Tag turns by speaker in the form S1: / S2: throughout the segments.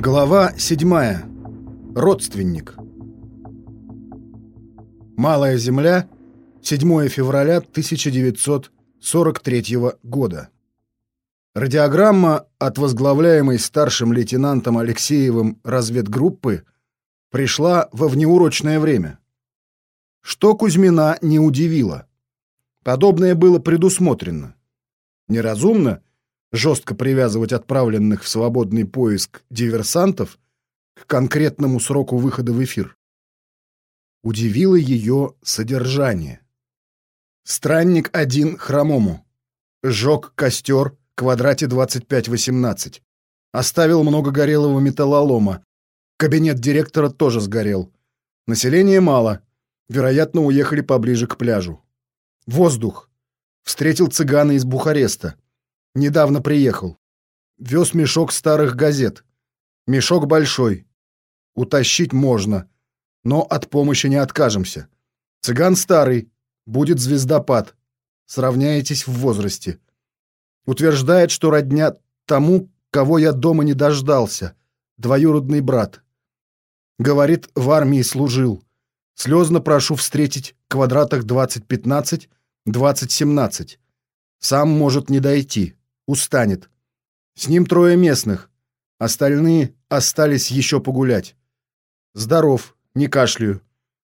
S1: Глава 7. Родственник. Малая Земля, 7 февраля 1943 года. Радиограмма от возглавляемой старшим лейтенантом Алексеевым разведгруппы пришла во внеурочное время. Что Кузьмина не удивило. Подобное было предусмотрено. Неразумно жестко привязывать отправленных в свободный поиск диверсантов к конкретному сроку выхода в эфир. Удивило ее содержание. Странник один хромому. Сжег костер квадрате 2518. Оставил много горелого металлолома. Кабинет директора тоже сгорел. Населения мало. Вероятно, уехали поближе к пляжу. Воздух. Встретил цыгана из Бухареста. Недавно приехал. Вез мешок старых газет. Мешок большой. Утащить можно, но от помощи не откажемся. Цыган старый, будет звездопад. Сравняетесь в возрасте. Утверждает, что родня тому, кого я дома не дождался. Двоюродный брат. Говорит, в армии служил. Слезно прошу встретить в квадратах 2015, 2017. Сам может не дойти устанет. С ним трое местных. Остальные остались еще погулять. Здоров, не кашляю.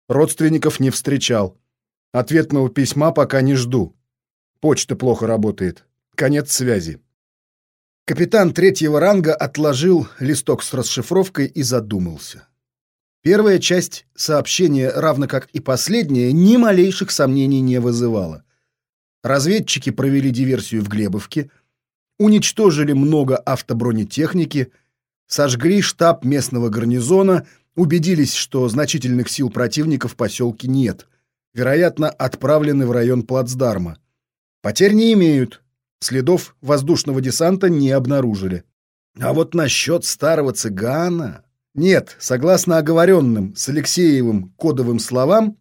S1: Родственников не встречал. Ответного письма пока не жду. Почта плохо работает. Конец связи. Капитан третьего ранга отложил листок с расшифровкой и задумался. Первая часть сообщения, равно как и последняя, ни малейших сомнений не вызывала. Разведчики провели диверсию в Глебовке, уничтожили много автобронетехники, сожгли штаб местного гарнизона, убедились, что значительных сил противника в поселке нет, вероятно, отправлены в район плацдарма. Потерь не имеют, следов воздушного десанта не обнаружили. А вот насчет старого цыгана... Нет, согласно оговоренным с Алексеевым кодовым словам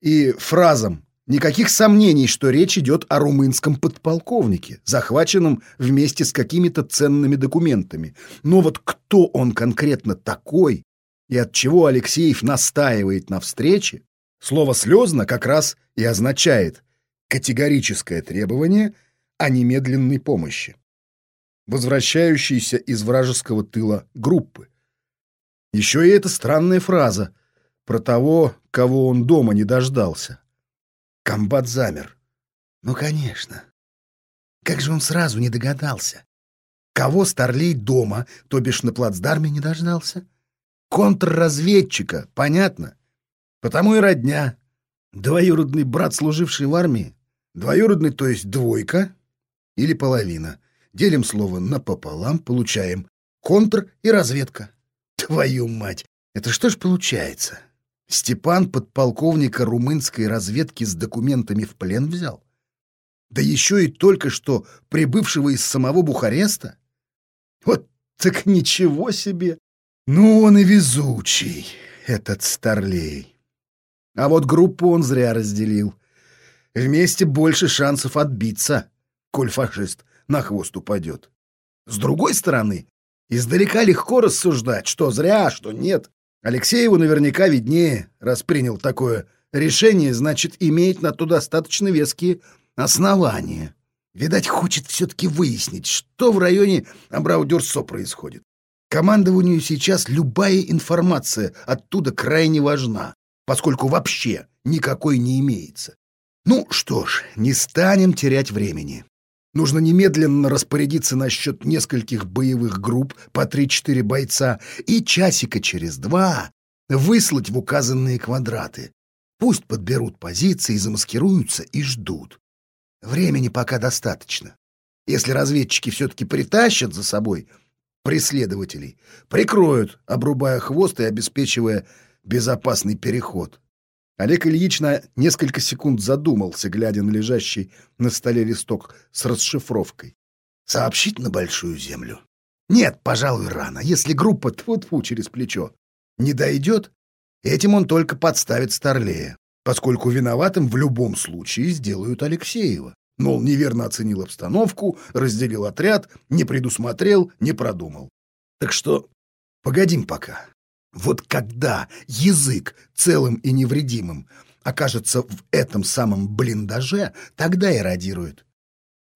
S1: и фразам Никаких сомнений, что речь идет о румынском подполковнике, захваченном вместе с какими-то ценными документами. Но вот кто он конкретно такой и от чего Алексеев настаивает на встрече, слово «слезно» как раз и означает категорическое требование о немедленной помощи, возвращающейся из вражеского тыла группы. Еще и эта странная фраза про того, кого он дома не дождался. Комбат замер. Ну, конечно. Как же он сразу не догадался? Кого Старлей дома, то бишь на плацдарме, не дождался? Контрразведчика, понятно. Потому и родня. Двоюродный брат, служивший в армии. Двоюродный, то есть двойка или половина. Делим слово напополам, получаем контр и разведка. Твою мать! Это что ж получается? Степан подполковника румынской разведки с документами в плен взял? Да еще и только что прибывшего из самого Бухареста? Вот так ничего себе! Ну, он и везучий, этот старлей. А вот группу он зря разделил. Вместе больше шансов отбиться, коль фашист на хвост упадет. С другой стороны, издалека легко рассуждать, что зря, а что нет. Алексееву наверняка виднее, раз принял такое решение, значит, имеет на то достаточно веские основания. Видать, хочет все-таки выяснить, что в районе Абрау-Дюрсо происходит. Командованию сейчас любая информация оттуда крайне важна, поскольку вообще никакой не имеется. Ну что ж, не станем терять времени. Нужно немедленно распорядиться насчет нескольких боевых групп по 3-4 бойца и часика через два выслать в указанные квадраты. Пусть подберут позиции, замаскируются и ждут. Времени пока достаточно. Если разведчики все-таки притащат за собой преследователей, прикроют, обрубая хвост и обеспечивая безопасный переход. Олег Ильич на несколько секунд задумался, глядя на лежащий на столе листок с расшифровкой. «Сообщить на Большую Землю?» «Нет, пожалуй, рано. Если группа тьфу-тьфу через плечо не дойдет, этим он только подставит Старлея, поскольку виноватым в любом случае сделают Алексеева. Мол, неверно оценил обстановку, разделил отряд, не предусмотрел, не продумал. Так что
S2: Погодим пока. Вот когда язык целым и невредимым окажется в этом самом блиндаже, тогда и радирует.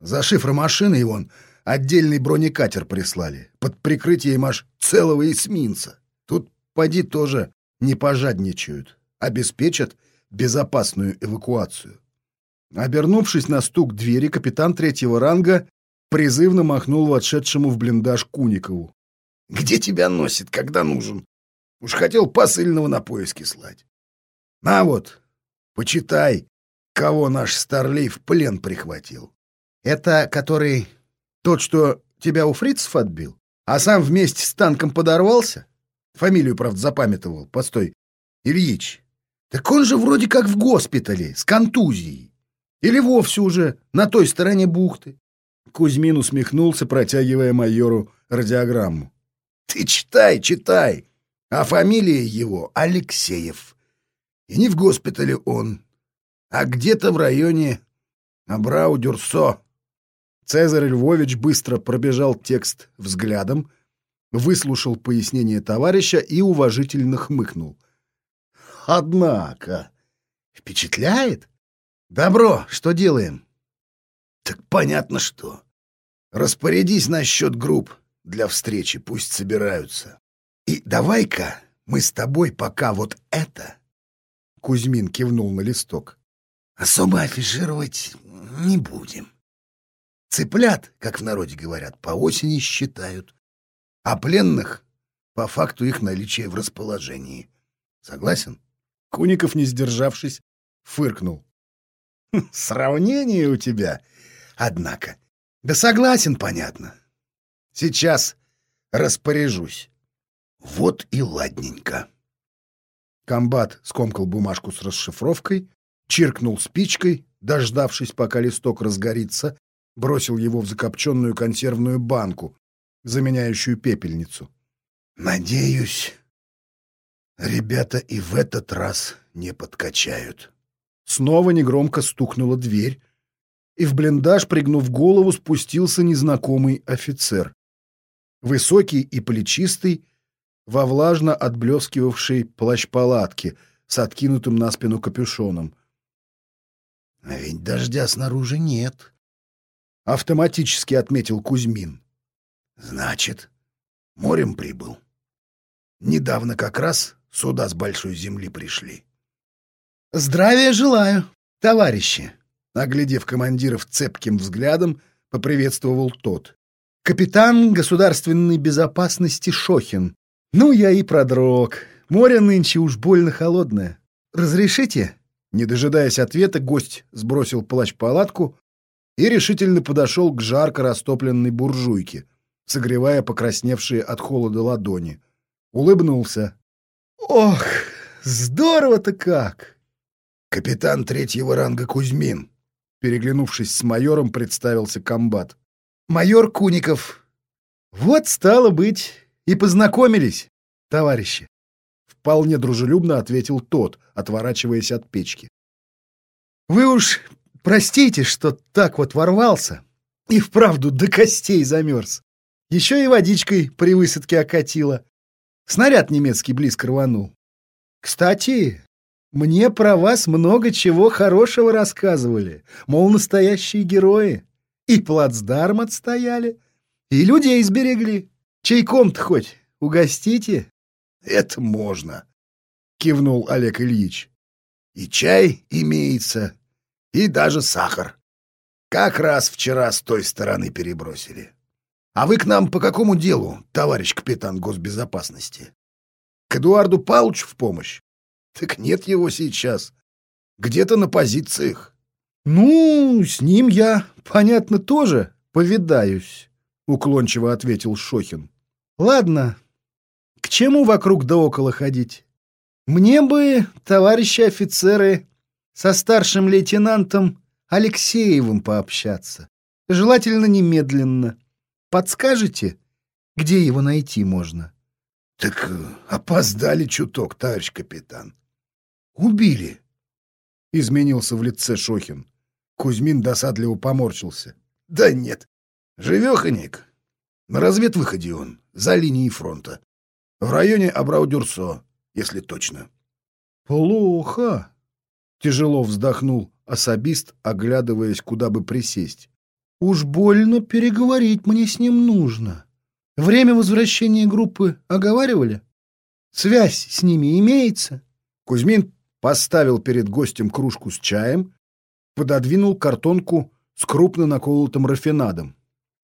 S2: За шифром машины вон отдельный бронекатер прислали, под прикрытием аж целого эсминца. Тут, поди, тоже не пожадничают, обеспечат безопасную эвакуацию. Обернувшись на стук двери, капитан третьего ранга призывно махнул вошедшему в блиндаж Куникову. «Где тебя носит, когда нужен? Уж хотел посыльного на поиски слать. На вот, почитай, кого наш старлей в плен прихватил. Это который тот, что тебя у фрицев отбил, а сам вместе с танком подорвался? Фамилию, правда, запамятовал. Постой. Ильич. Так он же вроде как в госпитале, с контузией. Или вовсе уже на той стороне бухты. Кузьмин усмехнулся, протягивая майору радиограмму. «Ты читай, читай!» А фамилия его Алексеев. И не в госпитале он, а где-то в районе Абрау-Дюрсо.
S1: Цезарь Львович быстро пробежал текст взглядом, выслушал пояснение товарища и уважительно хмыкнул.
S2: «Однако, впечатляет? Добро, что делаем?» «Так понятно что. Распорядись насчет групп для встречи, пусть собираются. И давай-ка мы с тобой пока вот это...» Кузьмин кивнул на листок. «Особо афишировать не будем. Цыплят, как в народе говорят, по осени считают, а пленных — по факту их наличия в расположении. Согласен?»
S1: Куников, не сдержавшись, фыркнул.
S2: «Хм, «Сравнение у тебя, однако. Да согласен, понятно. Сейчас распоряжусь». Вот и ладненько.
S1: Комбат скомкал бумажку с расшифровкой, чиркнул спичкой, дождавшись, пока листок разгорится, бросил его в закопченную консервную банку, заменяющую пепельницу.
S2: «Надеюсь, ребята и в этот раз не подкачают».
S1: Снова негромко стукнула дверь, и в блиндаж, пригнув голову, спустился незнакомый офицер. Высокий и плечистый, во влажно отблескивавшей плащ-палатке с откинутым на спину капюшоном.
S2: — А ведь дождя снаружи нет, —
S1: автоматически отметил Кузьмин.
S2: — Значит, морем прибыл. Недавно как раз сюда с большой земли пришли. — Здравия желаю, товарищи! — оглядев командиров цепким взглядом, поприветствовал тот. — Капитан государственной безопасности Шохин, ну, я и продрог. Море нынче уж больно холодное. Разрешите?
S1: Не дожидаясь ответа, гость сбросил плащ-палатку и решительно подошел к жарко растопленной буржуйке, согревая покрасневшие от холода ладони. Улыбнулся.
S2: «Ох, здорово-то как!» «Капитан третьего ранга Кузьмин», переглянувшись с майором, представился комбат. «Майор Куников». «Вот, стало быть, и познакомились, товарищи.
S1: Вполне дружелюбно ответил тот, отворачиваясь от печки.
S2: Вы уж простите, что так вот ворвался и вправду до костей замерз. Еще и водичкой при высадке окатило. Снаряд немецкий близко рванул. Кстати, мне про вас много чего хорошего рассказывали. Мол, настоящие герои. И плацдарм отстояли, и людей сберегли. Чайком-то хоть угостите? — Это можно, — кивнул Олег Ильич. — И чай имеется, и даже сахар. Как раз вчера с той стороны перебросили. А вы к нам по какому делу, товарищ капитан госбезопасности? К Эдуарду Павловичу в помощь? Так нет его сейчас. Где-то на позициях.
S1: Ну, с ним я, понятно, тоже повидаюсь, уклончиво ответил Шохин.
S2: Ладно, к чему вокруг да около ходить? Мне бы, товарищи офицеры, со старшим лейтенантом Алексеевым пообщаться. Желательно немедленно. Подскажете, где его найти можно? — Так э, опоздали чуток, товарищ капитан. — Убили. Изменился в лице Шохин. Кузьмин досадливо поморщился. — Да нет, живеханик. На разведвыходе он за линией фронта. В районе Абрау-Дюрсо, если точно.
S1: Плохо. Тяжело вздохнул особист, оглядываясь, куда бы присесть. Уж больно переговорить мне с ним нужно. Время возвращения группы оговаривали? Связь с ними имеется? Кузьмин поставил перед гостем кружку с чаем, пододвинул картонку с крупно наколотым рафинадом.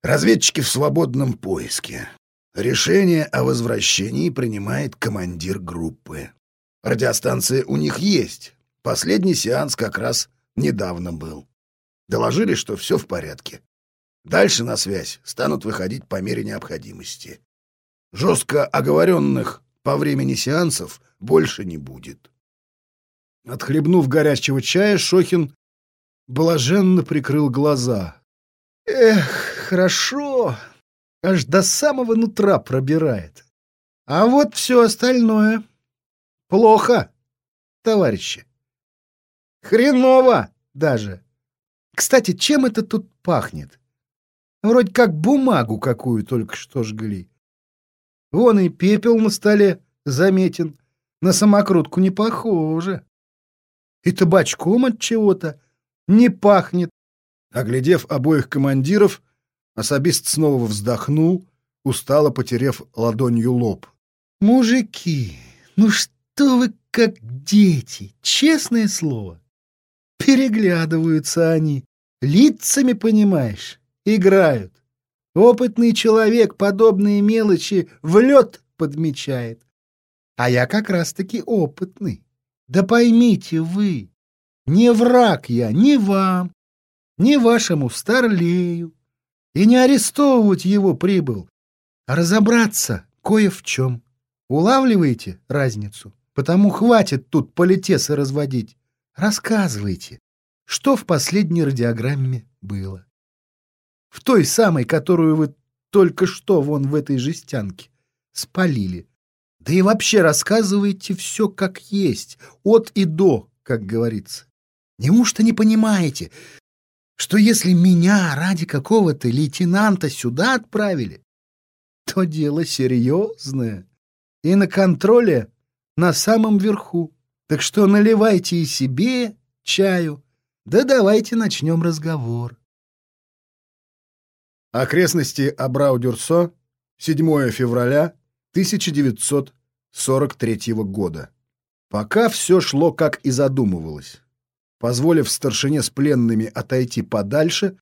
S2: Разведчики в свободном поиске. Решение о возвращении принимает командир группы. Радиостанция у них есть. Последний сеанс как раз недавно был. Доложили, что все в порядке. Дальше на связь станут выходить по мере необходимости. Жестко оговоренных по времени сеансов больше не будет.
S1: Отхлебнув горячего чая, Шохин блаженно прикрыл глаза. Эх, хорошо, аж до самого нутра пробирает. А вот все остальное плохо, товарищи. Хреново даже. Кстати, чем это тут пахнет? Вроде как бумагу какую только что жгли. Вон и пепел на столе заметен. На самокрутку не похоже. И табачком от чего-то не пахнет. Оглядев обоих командиров, особист снова вздохнул, устало потерев ладонью лоб. «Мужики, ну что вы как дети, честное слово!» Переглядываются они, лицами, понимаешь, играют. Опытный человек подобные мелочи в лед подмечает. А я как раз-таки опытный. Да поймите вы, не враг я ни вам, ни вашему старлею, и не арестовывать его прибыл, а разобраться кое в чем. Улавливаете разницу? Потому хватит тут политесы разводить. Рассказывайте, что в последней радиограмме было. В той самой, которую вы только что вон в этой жестянке спалили. Да и вообще рассказывайте все как есть, от и до, как говорится. Неужто не понимаете, что если меня ради какого-то лейтенанта сюда отправили, то дело серьезное и на контроле на самом верху. Так что наливайте и себе чаю, да давайте начнем разговор. Окрестности Абрау-Дюрсо, 7 февраля 1943 года. Пока все шло, как и задумывалось. Позволив старшине с пленными отойти подальше,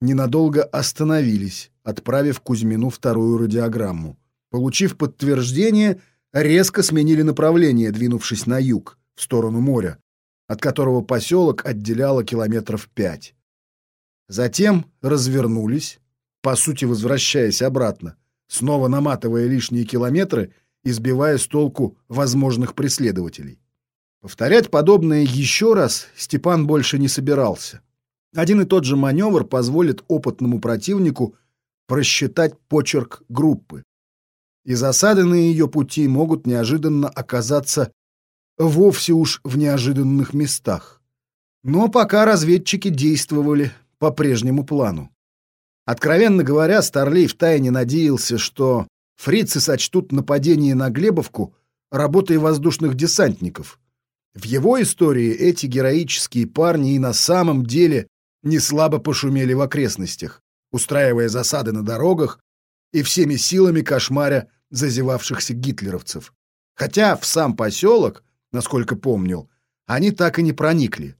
S1: ненадолго остановились, отправив Кузьмину вторую радиограмму. Получив подтверждение, резко сменили направление, двинувшись на юг, в сторону моря, от которого поселок отделяло километров пять. Затем развернулись, по сути возвращаясь обратно, снова наматывая лишние километры и сбивая с толку возможных преследователей. Повторять подобное еще раз Степан больше не собирался. Один и тот же маневр позволит опытному противнику просчитать почерк группы, и засады на ее пути могут неожиданно оказаться вовсе уж в неожиданных местах. Но пока разведчики действовали по прежнему плану. Откровенно говоря, Старлей втайне надеялся, что фрицы сочтут нападение на Глебовку работой воздушных десантников. В его истории эти героические парни и на самом деле не слабо пошумели в окрестностях, устраивая засады на дорогах и всеми силами кошмаря зазевавшихся гитлеровцев. Хотя в сам поселок, насколько помнил, они так и не проникли.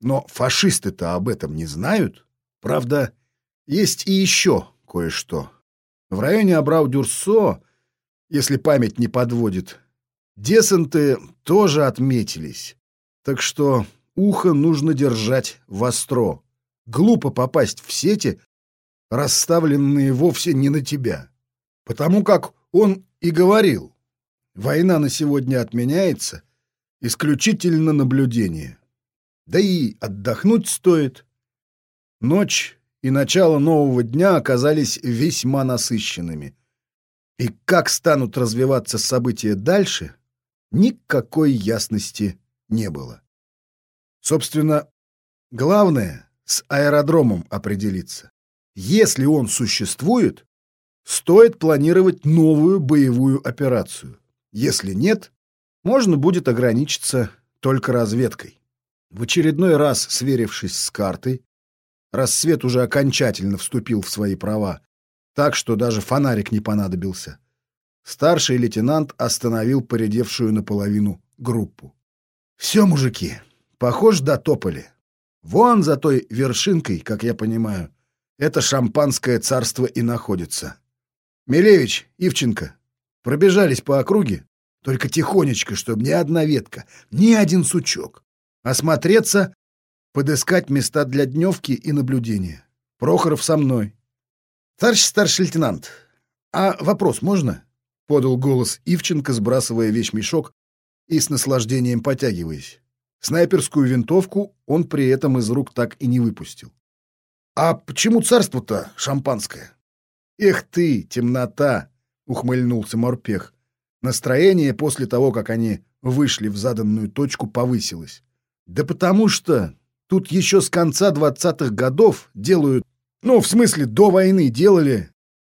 S1: Но фашисты-то об этом не знают. Правда, есть и еще кое-что. В районе Абрау-Дюрсо, если память не подводит, десанты тоже отметились. Так что ухо нужно держать востро. Глупо попасть в сети, расставленные вовсе не на тебя. Потому как он и говорил, война на сегодня отменяется, исключительно наблюдение. Да и отдохнуть стоит. Ночь и начало нового дня оказались весьма насыщенными. И как станут развиваться события дальше, никакой ясности не было. Собственно, главное — с аэродромом определиться. Если он существует, стоит планировать новую боевую операцию. Если нет, можно будет ограничиться только разведкой. В очередной раз, сверившись с картой, рассвет уже окончательно вступил в свои права, так что даже фонарик не понадобился. Старший лейтенант остановил поредевшую наполовину группу. «Все, мужики, похоже, дотопали. Вон за той вершинкой, как я понимаю, это шампанское царство и находится. Милевич, Ивченко, пробежались по округе, только тихонечко, чтобы ни одна ветка, ни один сучок. Осмотреться, подыскать места для дневки и наблюдения. Прохоров со мной. Товарищ старший лейтенант, а вопрос можно? Подал голос Ивченко, сбрасывая вещмешок и с наслаждением потягиваясь. Снайперскую винтовку он при этом из рук так и не выпустил. «А почему царство-то шампанское?» «Эх ты, темнота!» — ухмыльнулся Морпех. Настроение после того, как они вышли в заданную точку, повысилось. «Да потому что тут еще с конца двадцатых годов делают, ну, в смысле, до войны делали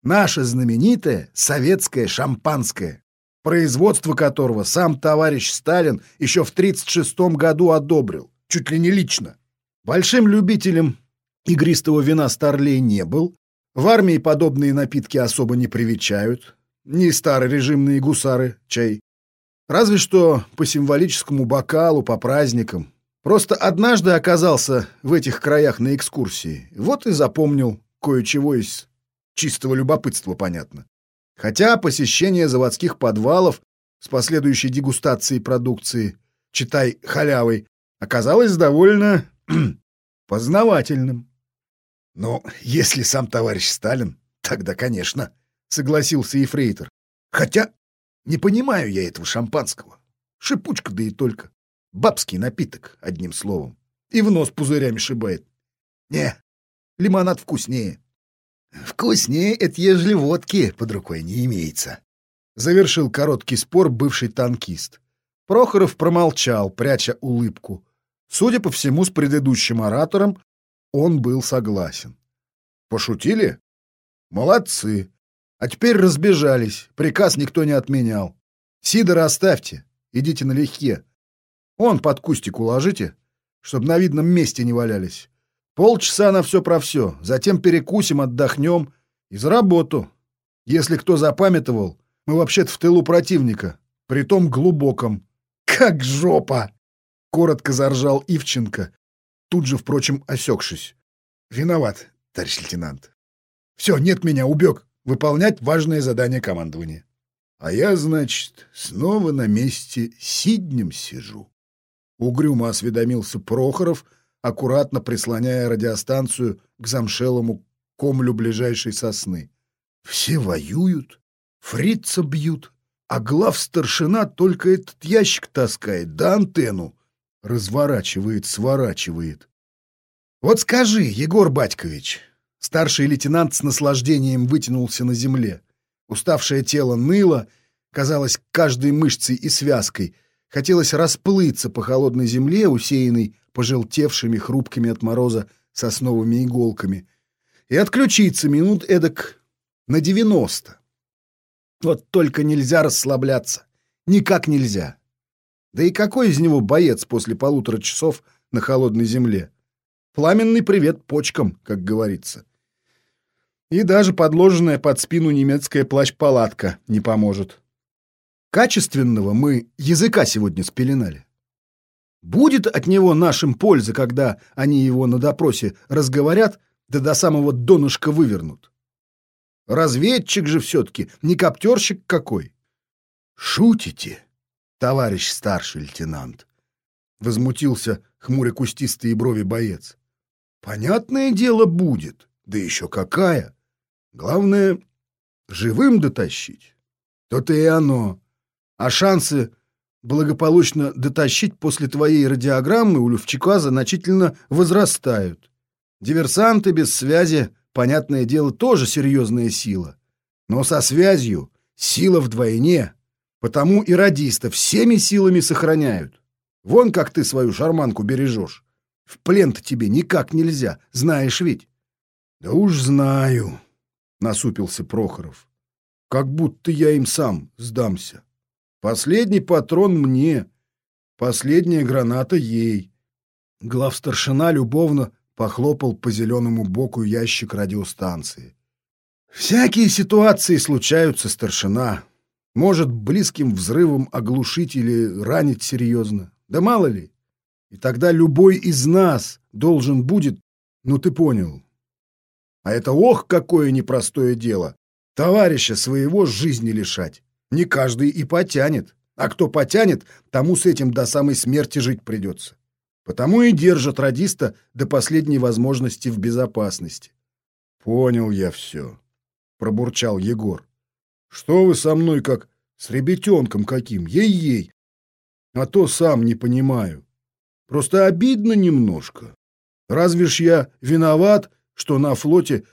S1: наше знаменитое советское шампанское производство которого сам товарищ Сталин еще в 1936 году одобрил, чуть ли не лично. Большим любителем игристого вина Старлей не был, в армии подобные напитки особо не привечают, не старорежимные гусары, чай. Разве что по символическому бокалу, по праздникам. Просто однажды оказался в этих краях на экскурсии, вот и запомнил кое-чего из чистого любопытства, понятно. Хотя посещение заводских подвалов с последующей дегустацией продукции, читай халявой, оказалось довольно познавательным. Но если сам товарищ Сталин, тогда, конечно, согласился Ефрейтор. Хотя не понимаю я этого шампанского. Шипучка да и только. Бабский напиток, одним словом. И в нос пузырями шибает. Не, лимонад вкуснее. Вкуснее это ежели водки под рукой не имеется. Завершил короткий спор бывший танкист. Прохоров промолчал, пряча улыбку. Судя по всему, с предыдущим оратором он был согласен. Пошутили? Молодцы. А теперь разбежались. Приказ никто не отменял. Сидора оставьте. Идите налегке. Он под кустик уложите, чтобы на видном месте не валялись. Полчаса на все про все, затем перекусим, отдохнем и за работу. Если кто запамятовал, мы вообще-то в тылу противника, притом глубоком. Как жопа! Коротко заржал Ивченко, тут же, впрочем, осекшись. Виноват, товарищ лейтенант. Все, нет меня, убег. Выполнять важное задание командования. А я, значит, снова на месте сиднем сижу. Угрюмо осведомился Прохоров, аккуратно прислоняя радиостанцию к замшелому комлю ближайшей сосны. Все воюют, фрица бьют, а глав старшина только этот ящик таскает, да антенну разворачивает, сворачивает. Вот скажи, Егор Батькович, старший лейтенант с наслаждением вытянулся на земле. Уставшее тело ныло, казалось, каждой мышцей и связкой. Хотелось расплыться по холодной земле, усеянной пожелтевшими, хрупкими от мороза сосновыми иголками, и отключиться минут эдак на девяносто. Вот только нельзя расслабляться. Никак нельзя. Да и какой из него боец после полутора часов на холодной земле? Пламенный привет почкам, как говорится. И даже подложенная под спину немецкая плащ-палатка не поможет. Качественного мы языка сегодня спеленали. Будет от него нашим польза, когда они его на допросе разговорят, да до самого донышка вывернут? Разведчик же все-таки, не коптерщик какой. Шутите, товарищ старший лейтенант? Возмутился хмуря кустистые брови боец. Понятное дело будет, да еще какая. Главное, живым дотащить. То-то и оно. А шансы благополучно дотащить после твоей радиограммы у Люфчика значительно возрастают. Диверсанты без связи, понятное дело, тоже серьезная сила. Но со связью сила вдвойне, потому и радиста всеми силами сохраняют. Вон как ты свою шарманку бережешь. В плен-то тебе никак нельзя, знаешь ведь. Да уж знаю. — насупился Прохоров. «Как будто я им сам сдамся. Последний патрон мне, последняя граната ей». Главстаршина любовно похлопал по зеленому боку ящик радиостанции. «Всякие ситуации случаются, старшина. Может, близким взрывом оглушить или ранить серьезно. Да мало ли. И тогда любой из нас должен будет, ну ты понял. А это ох, какое непростое дело. Товарища своего жизни лишать. Не каждый и потянет. А кто потянет, тому с этим до самой смерти жить придется. Потому и держат радиста до последней возможности в безопасности. Понял я все, пробурчал Егор. Что вы со мной как с ребятенком каким, ей-ей. А то сам не понимаю. Просто обидно немножко. Разве ж я виноват, что на флоте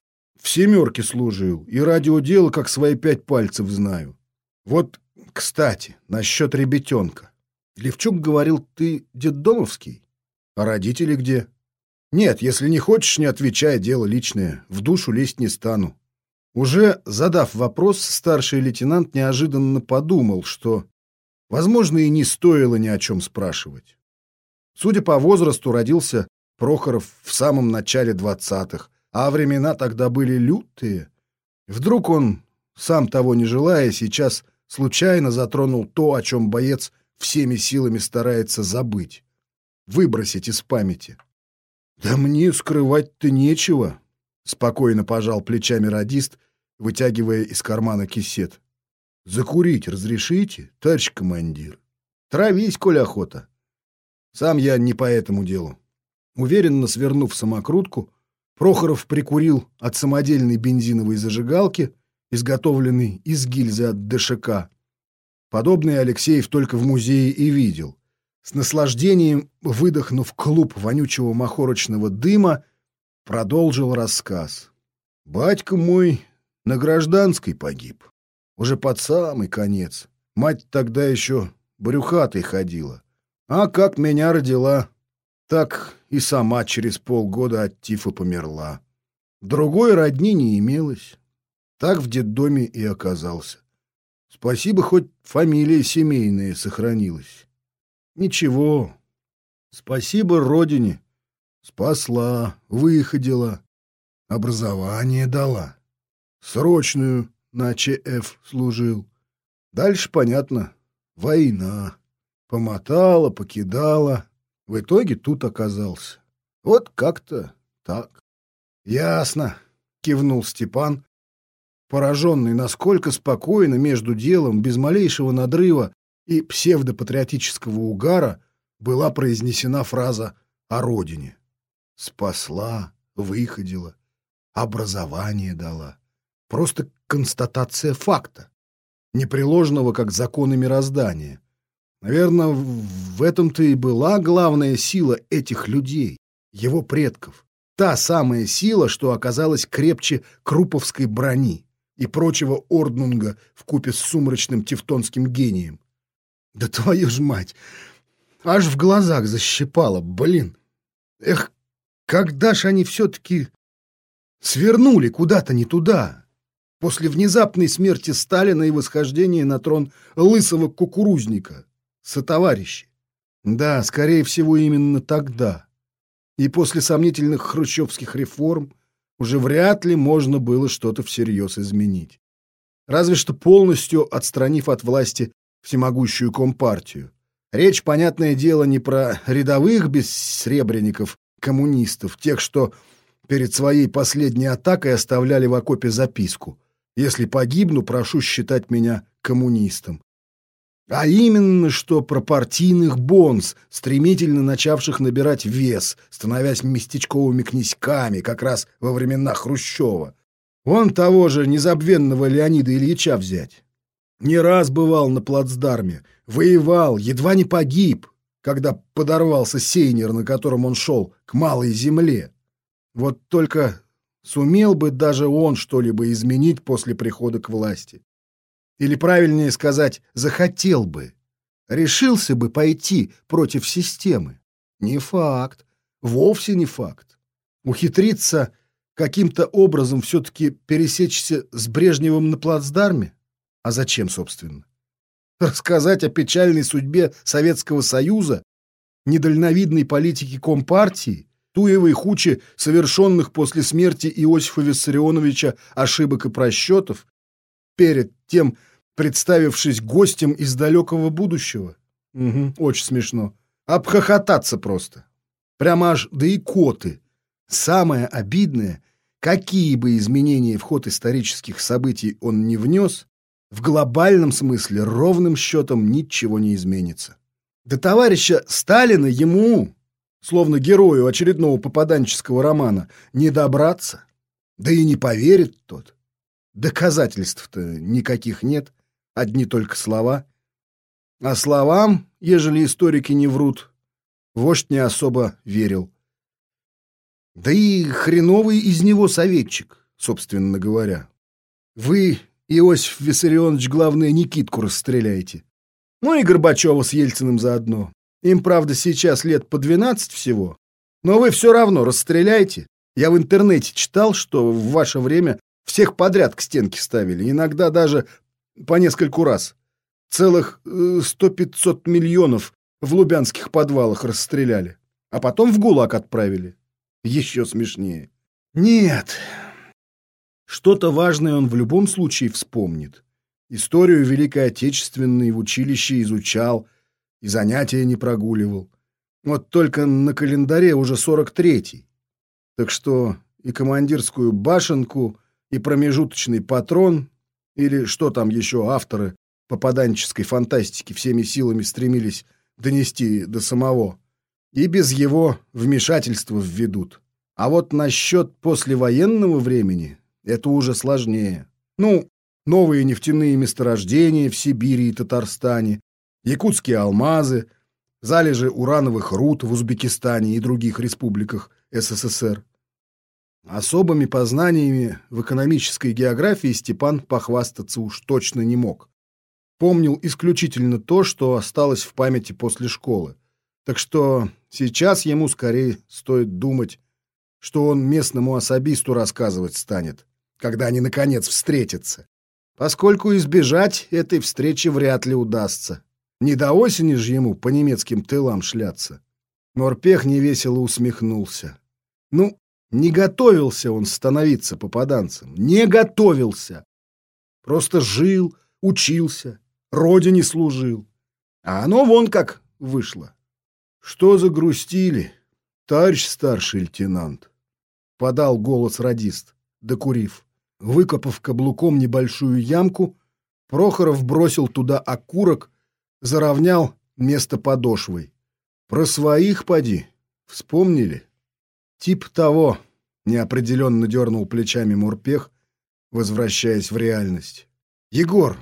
S1: в «семерке» служил и радиодело как свои пять пальцев знаю? Вот, кстати, насчет ребятенка. Левчук говорил, ты детдомовский? А родители где? Нет, если не хочешь, не отвечай, дело личное. В душу лезть не стану. Уже задав вопрос, старший лейтенант неожиданно подумал, что, возможно, и не стоило ни о чем спрашивать. Судя по возрасту, родился Прохоров в самом начале двадцатых, а времена тогда были лютые. Вдруг он, сам того не желая, сейчас случайно затронул то, о чем боец всеми силами старается забыть, выбросить из памяти. «Да мне скрывать-то нечего», — спокойно пожал плечами радист, вытягивая из кармана кисет. «Закурить разрешите, товарищ командир? Травись, коль охота. Сам я не по этому делу». Уверенно свернув самокрутку, Прохоров прикурил от самодельной бензиновой зажигалки, изготовленной из гильзы от ДШК. Подобное Алексеев только в музее и видел. С наслаждением, выдохнув клуб вонючего махорочного дыма, продолжил рассказ. «Батька мой на гражданской погиб. Уже под самый конец. Мать тогда еще брюхатой ходила. А как меня родила, так и сама через полгода от тифа померла. Другой родни не имелось. Так в детдоме и оказался. Спасибо, хоть фамилия семейная сохранилась. Ничего. Спасибо родине. Спасла, выходила, образование дала. Срочную на ЧФ служил. Дальше, понятно, война. Помотала, покидала. В итоге тут оказался. Вот как-то так. Ясно, кивнул Степан, пораженный, насколько спокойно между делом, без малейшего надрыва и псевдопатриотического угара была произнесена фраза о родине. Спасла, выходила, образование дала. Просто констатация факта, непреложного как законы мироздания. Наверное, в этом-то и была главная сила этих людей, его предков. Та самая сила, что оказалась крепче круповской брони и прочего орднунга в купе с сумрачным тевтонским гением. Да твою ж мать! Аж в глазах защипало, блин! Эх, когда ж они все-таки свернули куда-то не туда? после внезапной смерти Сталина и восхождения на трон лысого кукурузника, сотоварищи. Да, скорее всего, именно тогда. И после сомнительных хрущевских реформ уже вряд ли можно было что-то всерьез изменить. Разве что полностью отстранив от власти всемогущую компартию. Речь, понятное дело, не про рядовых бессребренников, коммунистов, тех, что перед своей последней атакой оставляли в окопе записку. Если погибну, прошу считать меня коммунистом. А именно, что про партийных бонс, стремительно начавших набирать вес, становясь местечковыми князьками как раз во времена Хрущева. Вон того же незабвенного Леонида Ильича взять. Не раз бывал на плацдарме, воевал, едва не погиб, когда подорвался сейнер, на котором он шел к малой земле. Вот только Сумел бы даже он что-либо изменить после прихода к власти. Или правильнее сказать, захотел бы. Решился бы пойти против системы. Не факт. Вовсе не факт. Ухитриться каким-то образом все-таки пересечься с Брежневым на плацдарме? А зачем, собственно? Рассказать о печальной судьбе Советского Союза, недальновидной политике Компартии, туевой хуче совершенных после смерти Иосифа Виссарионовича ошибок и просчетов, перед тем представившись гостем из далекого будущего? Угу, очень смешно. Обхохотаться просто. Прямо аж да и коты. Самое обидное, какие бы изменения в ход исторических событий он не внес, в глобальном смысле ровным счетом ничего не изменится. До товарища Сталина ему, словно герою очередного попаданческого романа, не добраться. Да и не поверит тот. Доказательств-то никаких нет, одни только слова. А словам, ежели историки не врут, вождь не особо верил. Да и хреновый из него советчик, собственно говоря. Вы, Иосиф Виссарионович, главное, Никитку расстреляете. Ну и Горбачева с Ельциным заодно. Им, правда, сейчас лет по 12 всего. Но вы все равно расстреляйте. Я в интернете читал, что в ваше время всех подряд к стенке ставили, иногда даже по нескольку раз. Целых э, сто-пятьсот миллионов в лубянских подвалах расстреляли, а потом в ГУЛАГ отправили. Еще смешнее. Нет. Что-то важное он в любом случае вспомнит. Историю Великой Отечественной в училище изучал и занятия не прогуливал. Вот только на календаре уже сорок третий. Так что и командирскую башенку, и промежуточный патрон, или что там еще авторы попаданческой фантастики всеми силами стремились донести до самого, и без его вмешательства введут. А вот насчет послевоенного времени это уже сложнее. Ну, новые нефтяные месторождения в Сибири и Татарстане, якутские алмазы, залежи урановых руд в Узбекистане и других республиках СССР. Особыми познаниями в экономической географии Степан похвастаться уж точно не мог. Помнил исключительно то, что осталось в памяти после школы. Так что сейчас ему скорее стоит думать, что он местному особисту рассказывать станет, когда они, наконец, встретятся. Поскольку избежать этой встречи вряд ли удастся. Не до осени же ему по немецким тылам шляться. Морпех невесело усмехнулся. Ну, не готовился он становиться попаданцем. Не готовился. Просто жил, учился, родине служил. А оно вон как вышло. Что загрустили, товарищ старший лейтенант? Подал голос радист, докурив. Выкопав каблуком небольшую ямку, Прохоров бросил туда окурок, заровнял место подошвой. Про своих поди. Вспомнили? Тип того, неопределенно дернул плечами Мурпех, возвращаясь в реальность. Егор,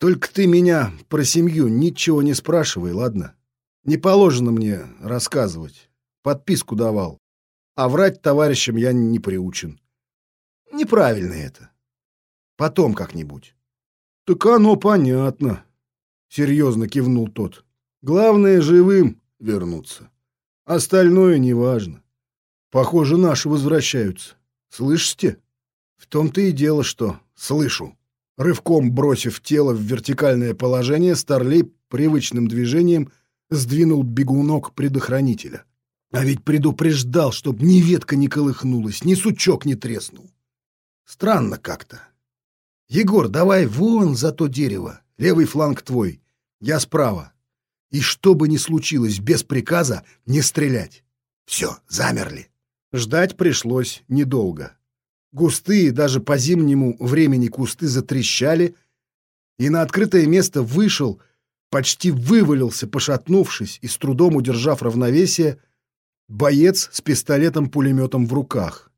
S1: только ты меня про семью ничего не спрашивай, ладно? Не положено мне рассказывать. Подписку давал. А врать товарищам я не приучен. Неправильно это. Потом как-нибудь. Так оно понятно. Серьезно кивнул тот. Главное живым вернуться. Остальное неважно. Похоже, наши возвращаются. Слышите? В том-то и дело, что слышу. Рывком бросив тело в вертикальное положение, Старлей привычным движением сдвинул бегунок предохранителя. А ведь предупреждал, чтоб ни ветка не колыхнулась, ни сучок не треснул. Странно как-то. Егор, давай вон за то дерево, левый фланг твой, я справа. И что бы ни случилось, без приказа не стрелять. Все, замерли. Ждать пришлось недолго. Густые, даже по зимнему времени кусты затрещали, и на открытое место вышел, почти вывалился, пошатнувшись и с трудом удержав равновесие, боец с пистолетом-пулеметом в руках.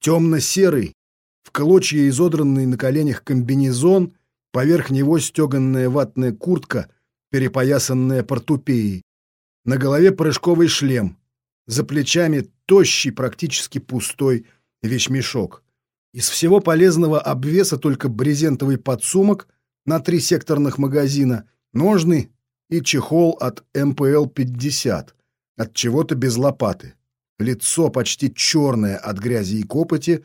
S1: Темно-серый, в клочья изодранный на коленях комбинезон, поверх него стеганная ватная куртка, перепоясанная портупеей. На голове прыжковый шлем, за плечами тощий, практически пустой вещмешок. Из всего полезного обвеса только брезентовый подсумок на три секторных магазина, ножны и чехол от МПЛ-50, от чего-то без лопаты. лицо почти черное от грязи и копоти,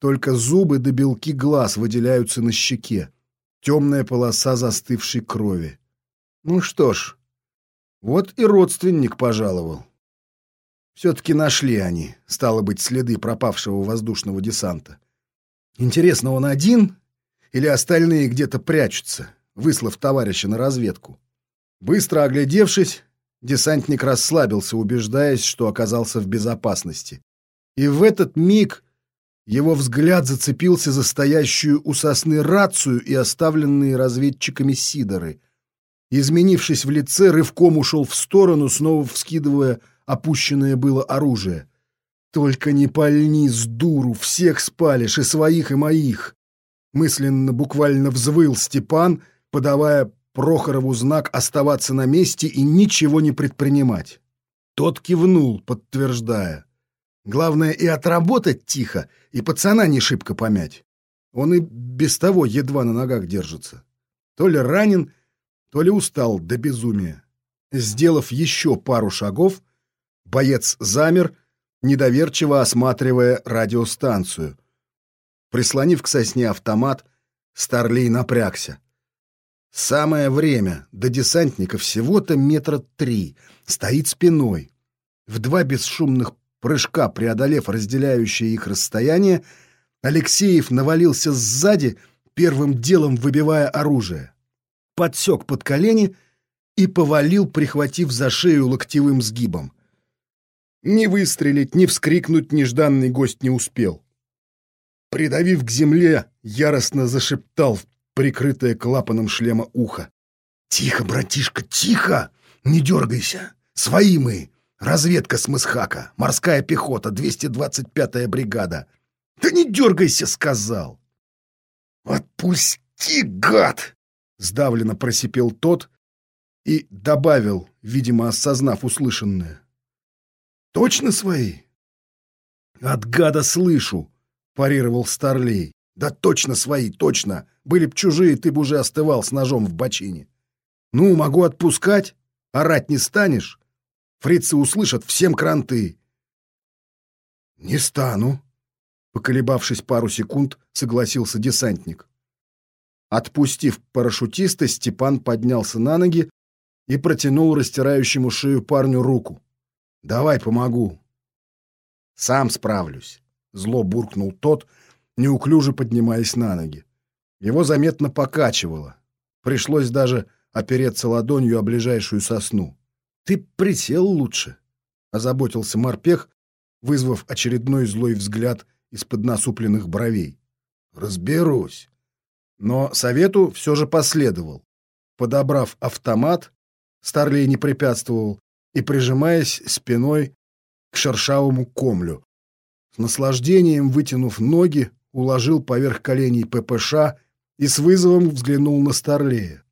S1: только зубы до белки глаз выделяются на щеке, темная полоса застывшей крови. Ну что ж, вот и родственник пожаловал. Все-таки нашли они, стало быть, следы пропавшего воздушного десанта. Интересно, он один или остальные где-то прячутся, выслав товарища на разведку? Быстро оглядевшись, десантник расслабился, убеждаясь, что оказался в безопасности. И в этот миг его взгляд зацепился за стоящую у сосны рацию и оставленные разведчиками сидоры. Изменившись в лице, рывком ушел в сторону, снова вскидывая опущенное было оружие. «Только не пальни с дуру, всех спалишь, и своих, и моих!» Мысленно буквально взвыл Степан, подавая Прохорову знак оставаться на месте и ничего не предпринимать. Тот кивнул, подтверждая. Главное и отработать тихо, и пацана не шибко помять. Он и без того едва на ногах держится. То ли ранен, то ли устал до безумия. Сделав еще пару шагов, боец замер, недоверчиво осматривая радиостанцию. Прислонив к сосне автомат, Старлей напрягся. Самое время, до десантника всего-то метра три, стоит спиной. В два бесшумных прыжка, преодолев разделяющее их расстояние, Алексеев навалился сзади, первым делом выбивая оружие. Подсек под колени и повалил, прихватив за шею локтевым сгибом. Ни выстрелить, ни вскрикнуть нежданный гость не успел. Придавив к земле, яростно зашептал прикрытое клапаном шлема ухо. «Тихо, братишка, тихо! Не дергайся! Свои мы! Разведка с Мысхака, морская пехота, 225-я бригада! Да не дергайся!» — сказал. «Отпусти, гад!» — сдавленно просипел тот и добавил, видимо, осознав услышанное. «Точно свои?» «От гада слышу!» — парировал Старлей. «Да точно свои, точно! Были б чужие, ты бы уже остывал с ножом в бочине. Ну, могу отпускать? Орать не станешь? Фрицы услышат всем кранты!» «Не стану!» — поколебавшись пару секунд, согласился десантник. Отпустив парашютиста, Степан поднялся на ноги и протянул растирающему шею парню руку. Давай помогу. Сам справлюсь. Зло буркнул тот, неуклюже поднимаясь на ноги. Его заметно покачивало. Пришлось даже опереться ладонью о ближайшую сосну. «Ты присел лучше», — озаботился морпех, вызвав очередной злой взгляд из-под насупленных бровей. «Разберусь». Но совету все же последовал. Подобрав автомат, Старлей не препятствовал, и прижимаясь спиной к шершавому комлю. С наслаждением, вытянув ноги, уложил поверх коленей ППШ и с вызовом взглянул на Старлея.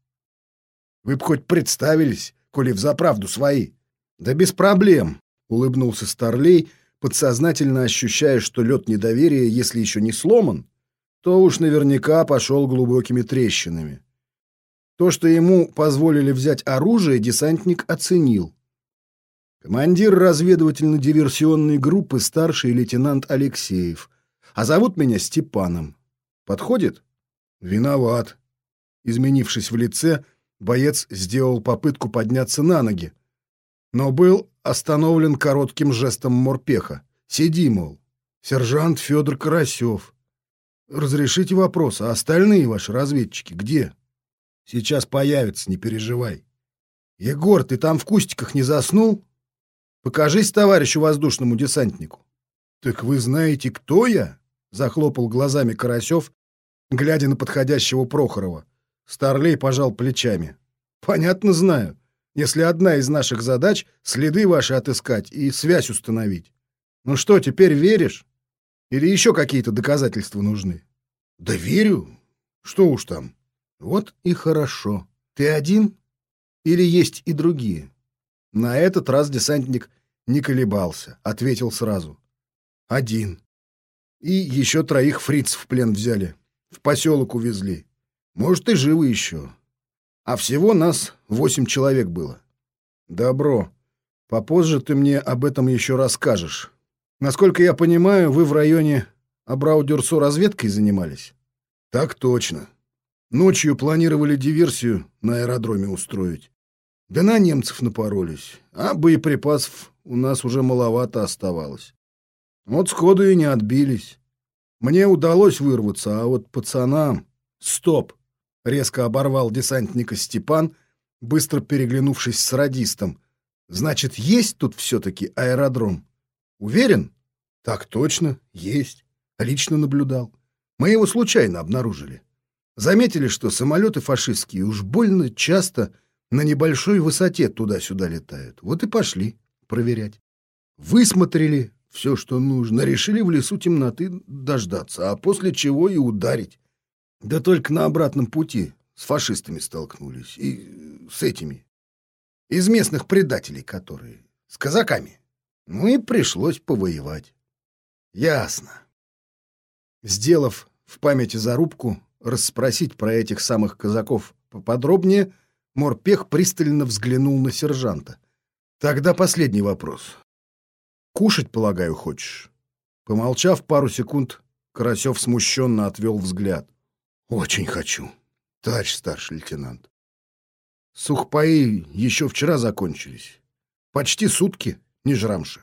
S1: «Вы б хоть представились, коли взаправду свои?» «Да без проблем», — улыбнулся Старлей, подсознательно ощущая, что лед недоверия, если еще не сломан, то уж наверняка пошел глубокими трещинами. То, что ему позволили взять оружие, десантник оценил. Командир разведывательно-диверсионной группы старший лейтенант Алексеев. А зовут меня Степаном. Подходит? Виноват. Изменившись в лице, боец сделал попытку подняться на ноги, но был остановлен коротким жестом морпеха. Сиди, мол. Сержант Федор Карасев. Разрешите вопрос, а остальные ваши разведчики где? Сейчас появятся, не переживай. Егор, ты там в кустиках не заснул? Покажись товарищу воздушному десантнику. Так вы знаете, кто я? Захлопал глазами Карасев, глядя на подходящего Прохорова. Старлей пожал плечами. Понятно знаю. Если одна из наших задач — следы ваши отыскать и связь установить. Ну что, теперь веришь? Или еще какие-то доказательства нужны? Да верю. Что уж там. Вот и хорошо. Ты один? Или есть и другие? На этот раз десантник не колебался, ответил сразу. Один. И еще троих фриц в плен взяли. В поселок увезли. Может, и живы еще. А всего нас восемь человек было. Добро. Попозже ты мне об этом еще расскажешь. Насколько я понимаю, вы в районе Абрау-Дюрсо разведкой занимались?
S2: Так точно. Ночью планировали диверсию на аэродроме устроить. Да на немцев напоролись, а боеприпасов у нас уже маловато оставалось. Вот сходу и не отбились. Мне удалось вырваться, а вот пацанам... Стоп! Резко оборвал десантника Степан, быстро переглянувшись с радистом. Значит, есть тут все-таки аэродром? Уверен? Так точно, есть. Лично наблюдал. Мы его случайно обнаружили. Заметили, что самолеты фашистские уж больно часто на небольшой высоте туда-сюда летают. Вот и пошли проверять. Высмотрели все, что нужно, решили в лесу темноты дождаться, а после чего и ударить. Да только на обратном пути с фашистами столкнулись. И с этими. Из местных предателей, которые. С казаками. Ну и пришлось повоевать. Ясно. Сделав в памяти зарубку, расспросить про этих самых казаков поподробнее, Морпех пристально взглянул на сержанта. Тогда последний вопрос. Кушать, полагаю, хочешь? Помолчав пару секунд, Карасев смущенно отвел взгляд. Очень хочу, товарищ старший лейтенант. Сухпаи еще вчера закончились. Почти сутки не жрамши.